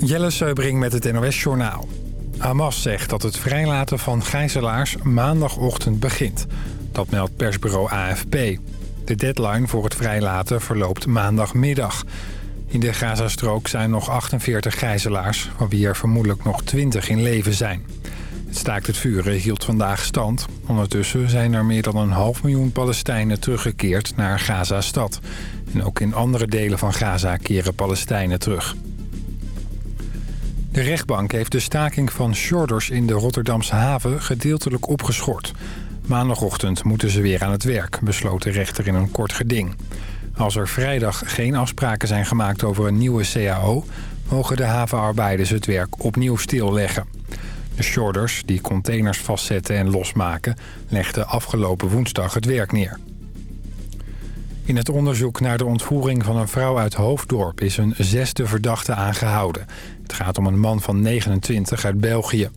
Jelle Seubring met het NOS Journaal. Hamas zegt dat het vrijlaten van gijzelaars maandagochtend begint. Dat meldt persbureau AFP. De deadline voor het vrijlaten verloopt maandagmiddag. In de Gazastrook zijn nog 48 gijzelaars... van wie er vermoedelijk nog 20 in leven zijn. Het staakt het vuren hield vandaag stand. Ondertussen zijn er meer dan een half miljoen Palestijnen teruggekeerd naar Gaza-stad. En ook in andere delen van Gaza keren Palestijnen terug. De rechtbank heeft de staking van shorters in de Rotterdamse haven gedeeltelijk opgeschort. Maandagochtend moeten ze weer aan het werk, besloot de rechter in een kort geding. Als er vrijdag geen afspraken zijn gemaakt over een nieuwe CAO... mogen de havenarbeiders het werk opnieuw stilleggen. De shorters, die containers vastzetten en losmaken... legden afgelopen woensdag het werk neer. In het onderzoek naar de ontvoering van een vrouw uit Hoofddorp... is een zesde verdachte aangehouden. Het gaat om een man van 29 uit België.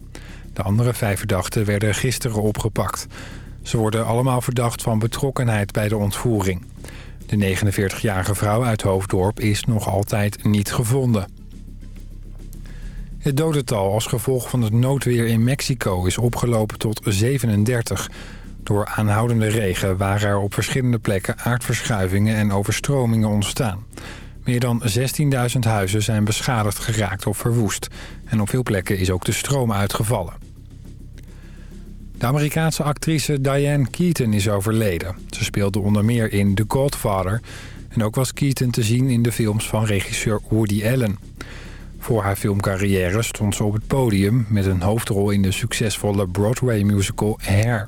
De andere vijf verdachten werden gisteren opgepakt. Ze worden allemaal verdacht van betrokkenheid bij de ontvoering. De 49-jarige vrouw uit Hoofddorp is nog altijd niet gevonden. Het dodental als gevolg van het noodweer in Mexico is opgelopen tot 37. Door aanhoudende regen waren er op verschillende plekken aardverschuivingen en overstromingen ontstaan. Meer dan 16.000 huizen zijn beschadigd geraakt of verwoest. En op veel plekken is ook de stroom uitgevallen. De Amerikaanse actrice Diane Keaton is overleden. Ze speelde onder meer in The Godfather... en ook was Keaton te zien in de films van regisseur Woody Allen. Voor haar filmcarrière stond ze op het podium... met een hoofdrol in de succesvolle Broadway-musical Hair.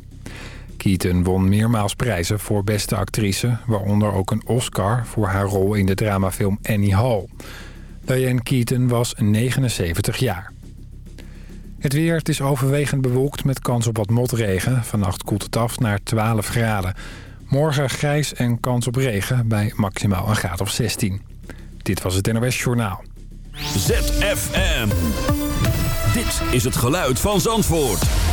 Keaton won meermaals prijzen voor beste actrice... waaronder ook een Oscar voor haar rol in de dramafilm Annie Hall. Diane Keaton was 79 jaar. Het weer, het is overwegend bewolkt met kans op wat motregen. Vannacht koelt het af naar 12 graden. Morgen grijs en kans op regen bij maximaal een graad of 16. Dit was het NOS Journaal. ZFM. Dit is het geluid van Zandvoort.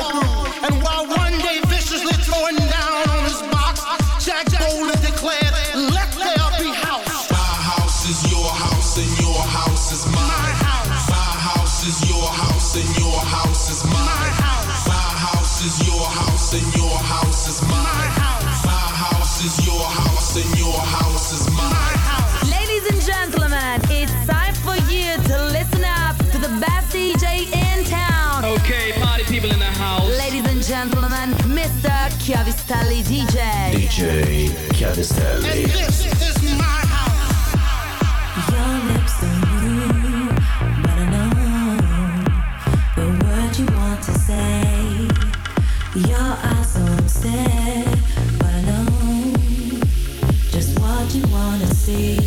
Chiavistelli DJ. DJ Chiavistelli. And this is my house. Your lips don't move, but I know the word you want to say. Your eyes don't stare, but I know just what you wanna see.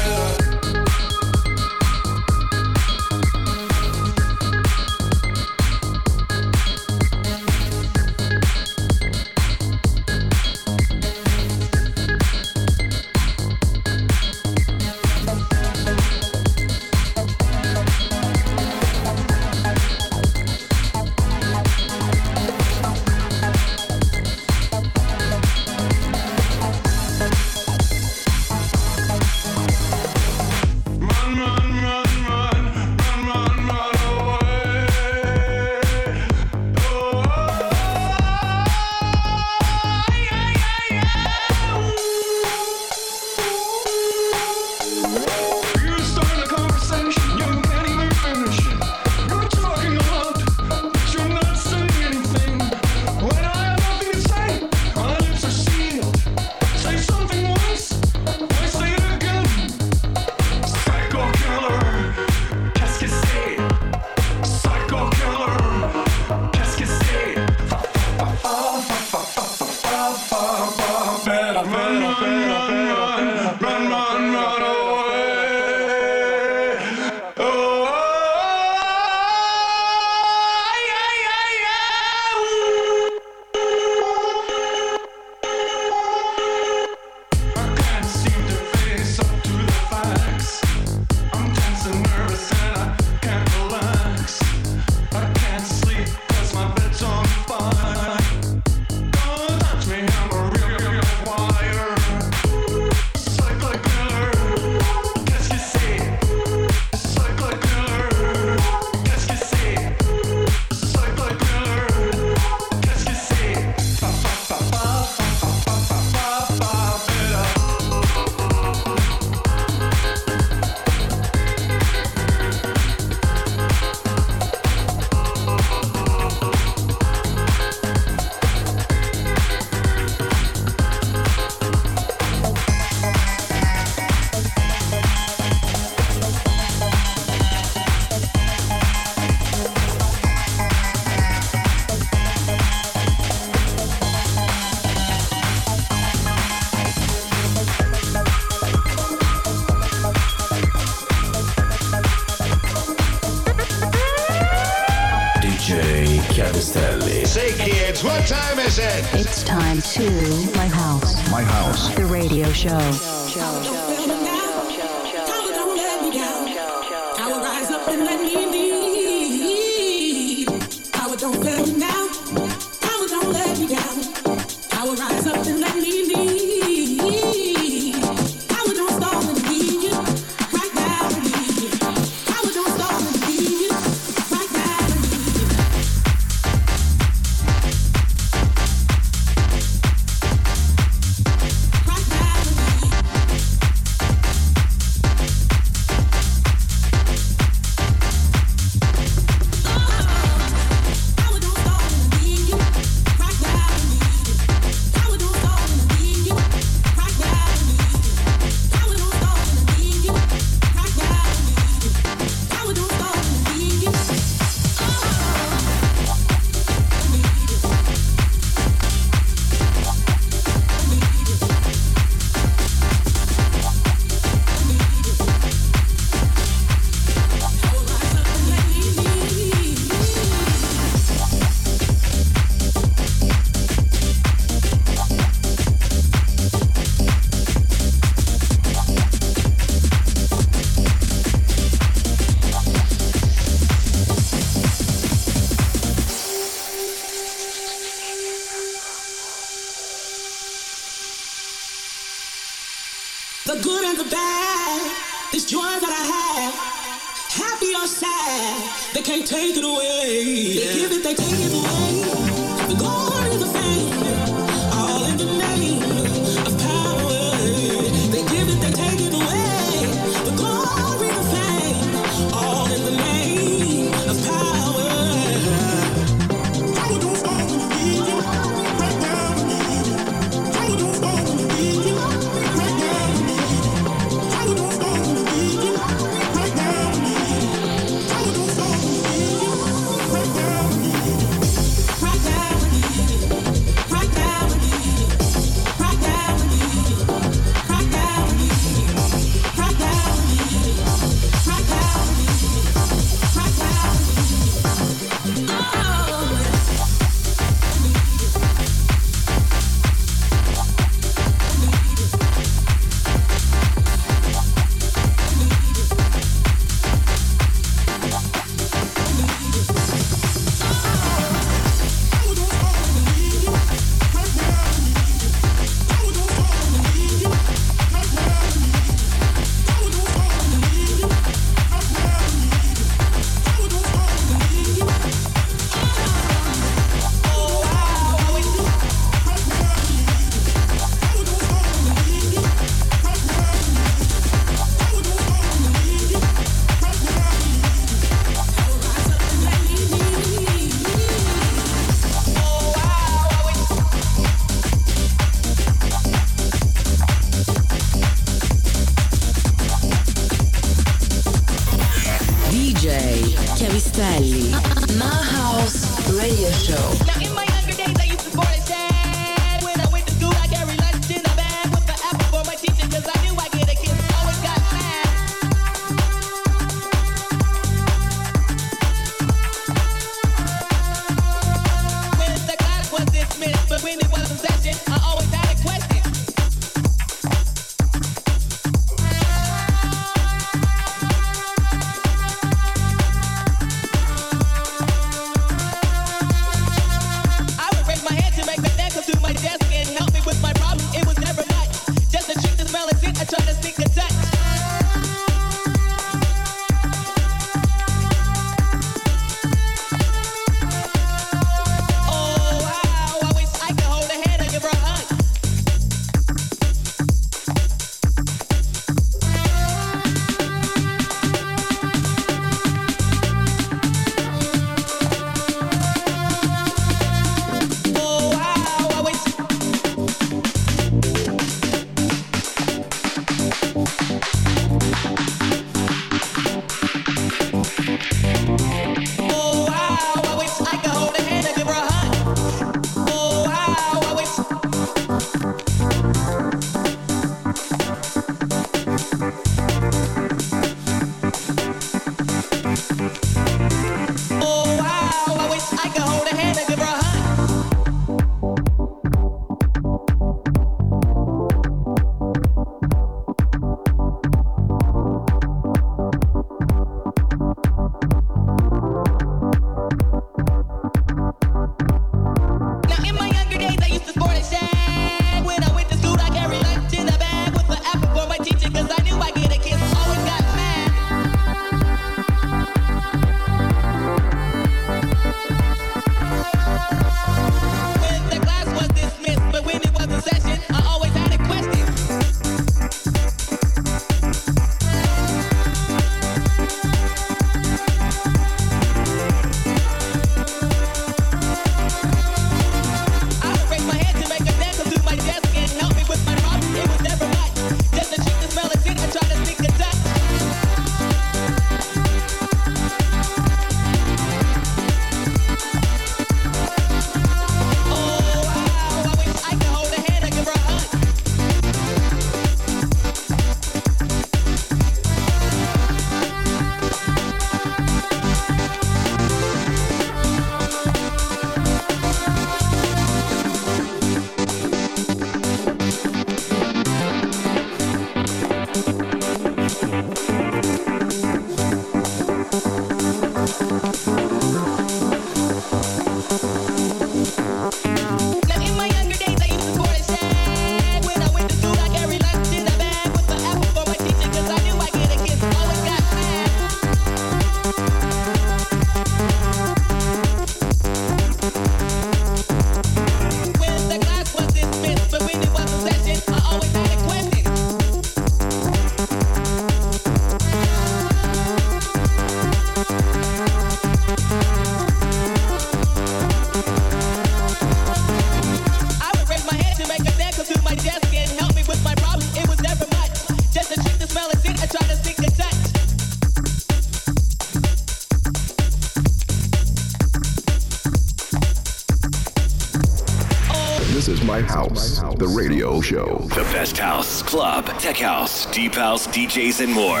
Show. The best house, club, tech house, deep house, DJs, and more.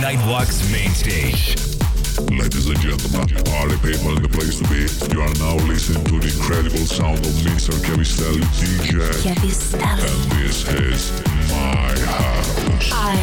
Nightwalk's main stage. Ladies and gentlemen, party people in the place to be. You are now listening to the incredible sound of Mr. Chiavistelli DJ. Chiavistelli. And this is my house. I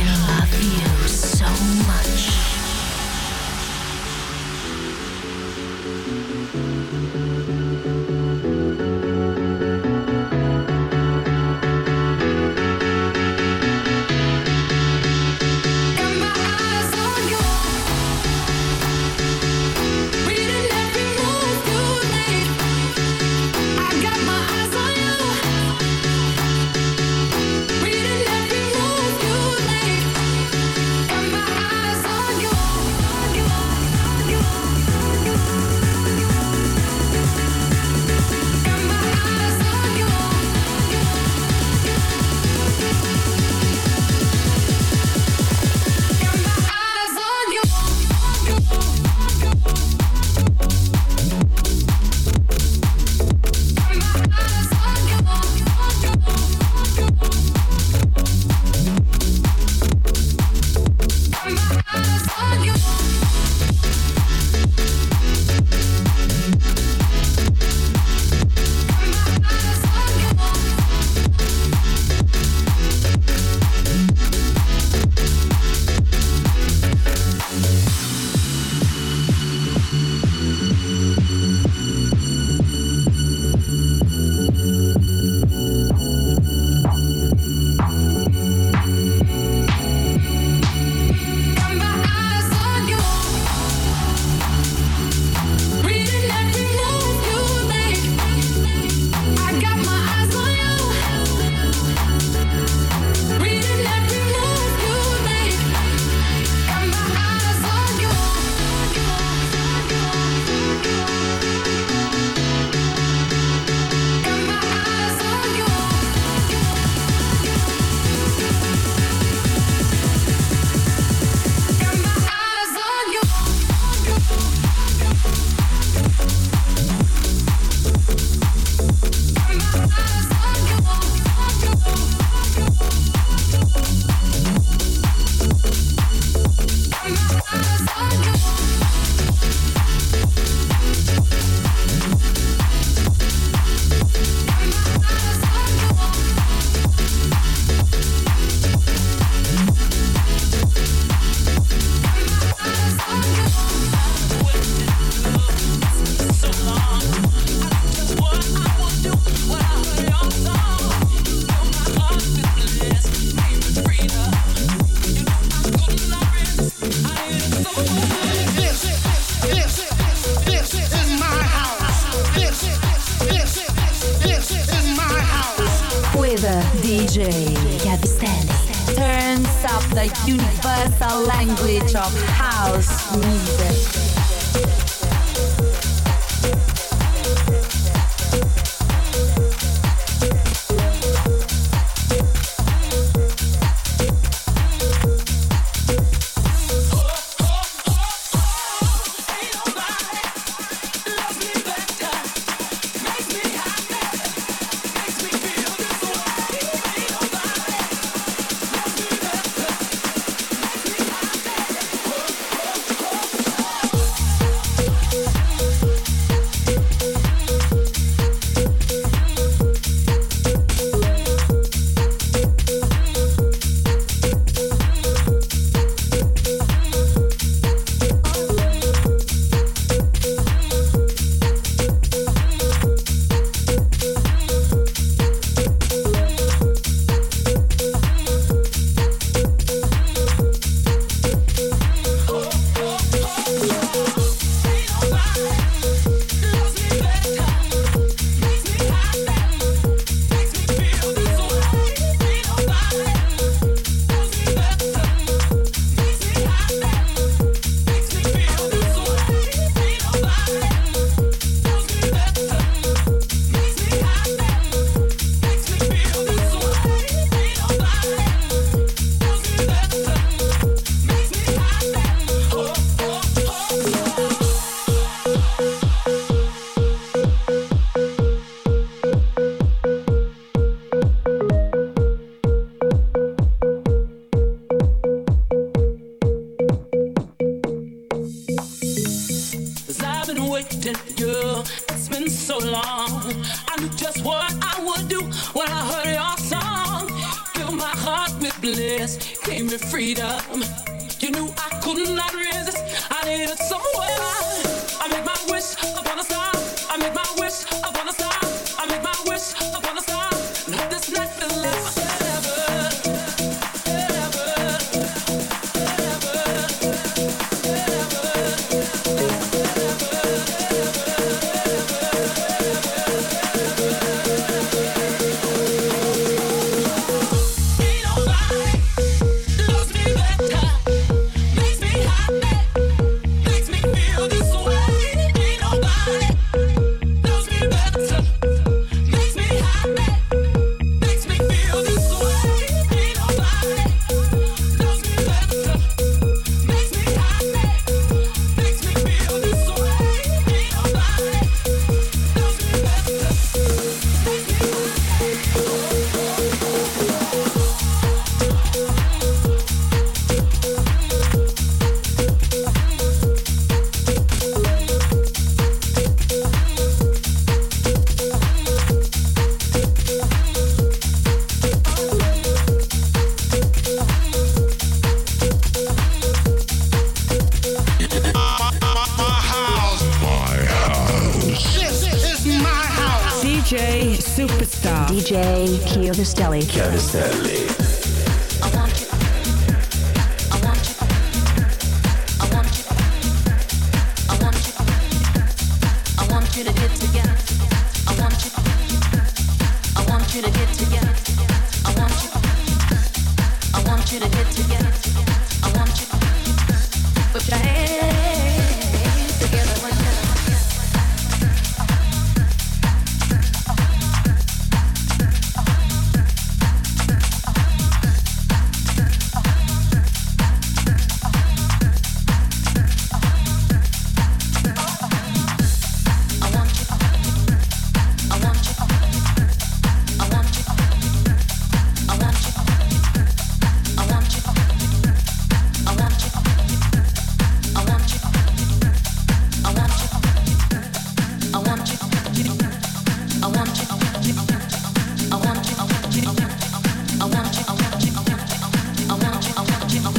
Put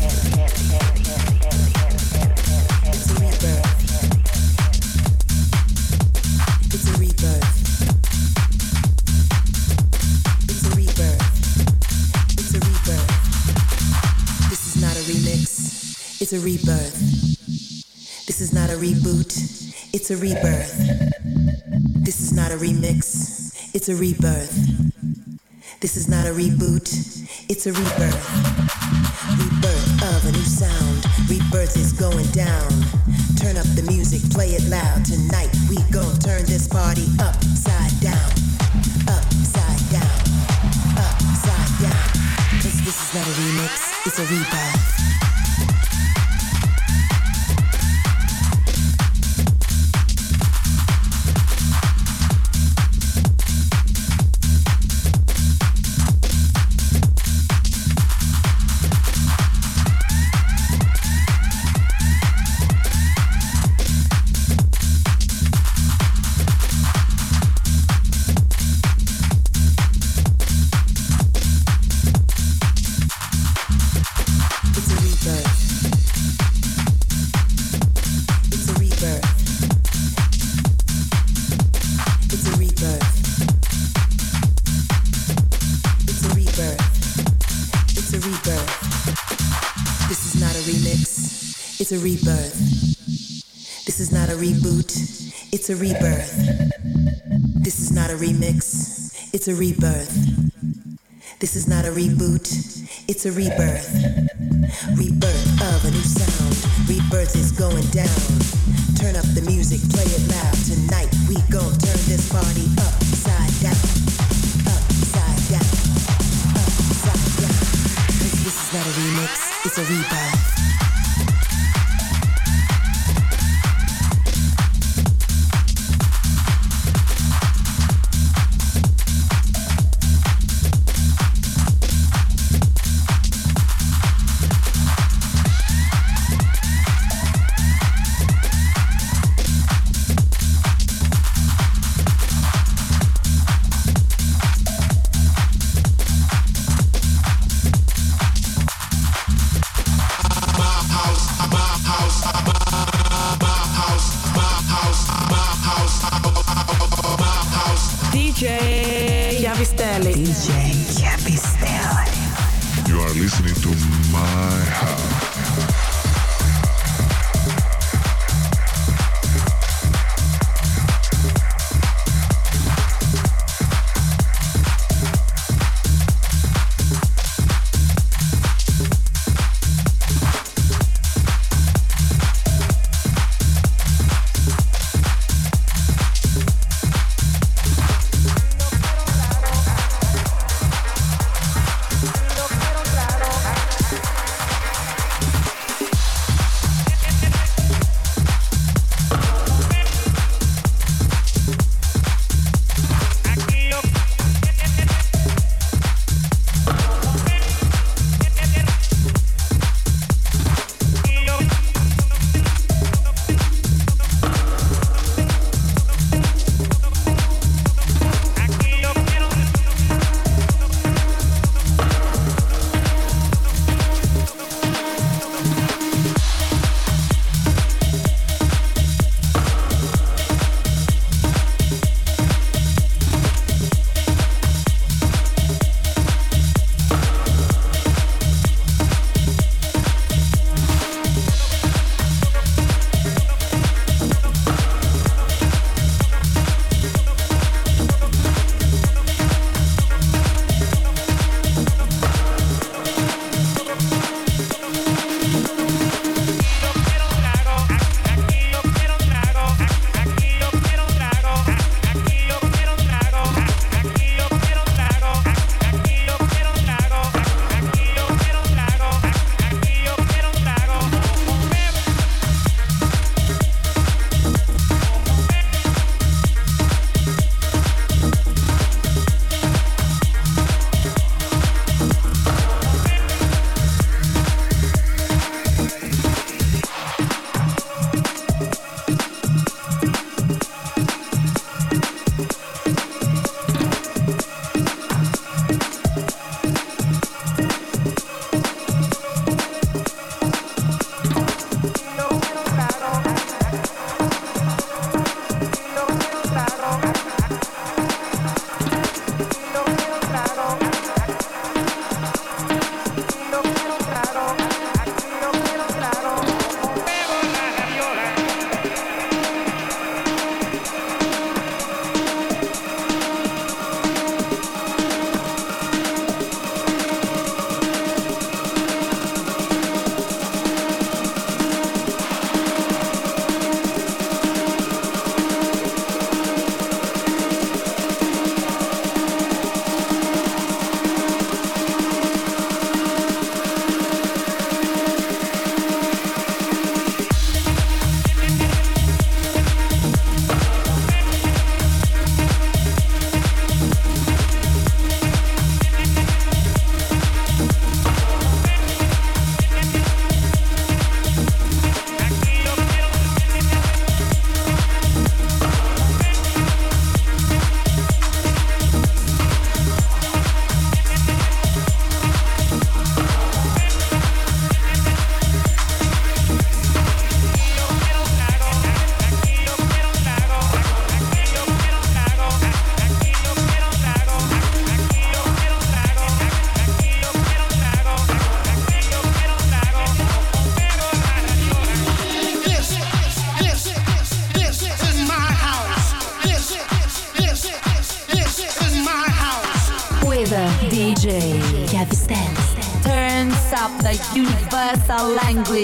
is a rebirth. This is not a reboot, it's a rebirth. This is not a remix, it's a rebirth. This is not a reboot, it's a rebirth. Rebirth of a new sound, rebirth is going down. Turn up the music, play it loud. Tonight we gon' turn this party upside down. Upside down, upside down. Cause this is not a remix, it's a rebirth. It's a rebirth. This is not a reboot. It's a rebirth. Rebirth of a new sound. Rebirth is going down. Turn up the music, play it loud.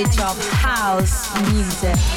Of house music.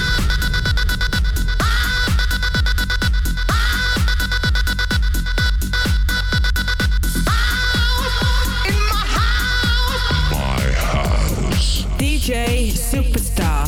superstar.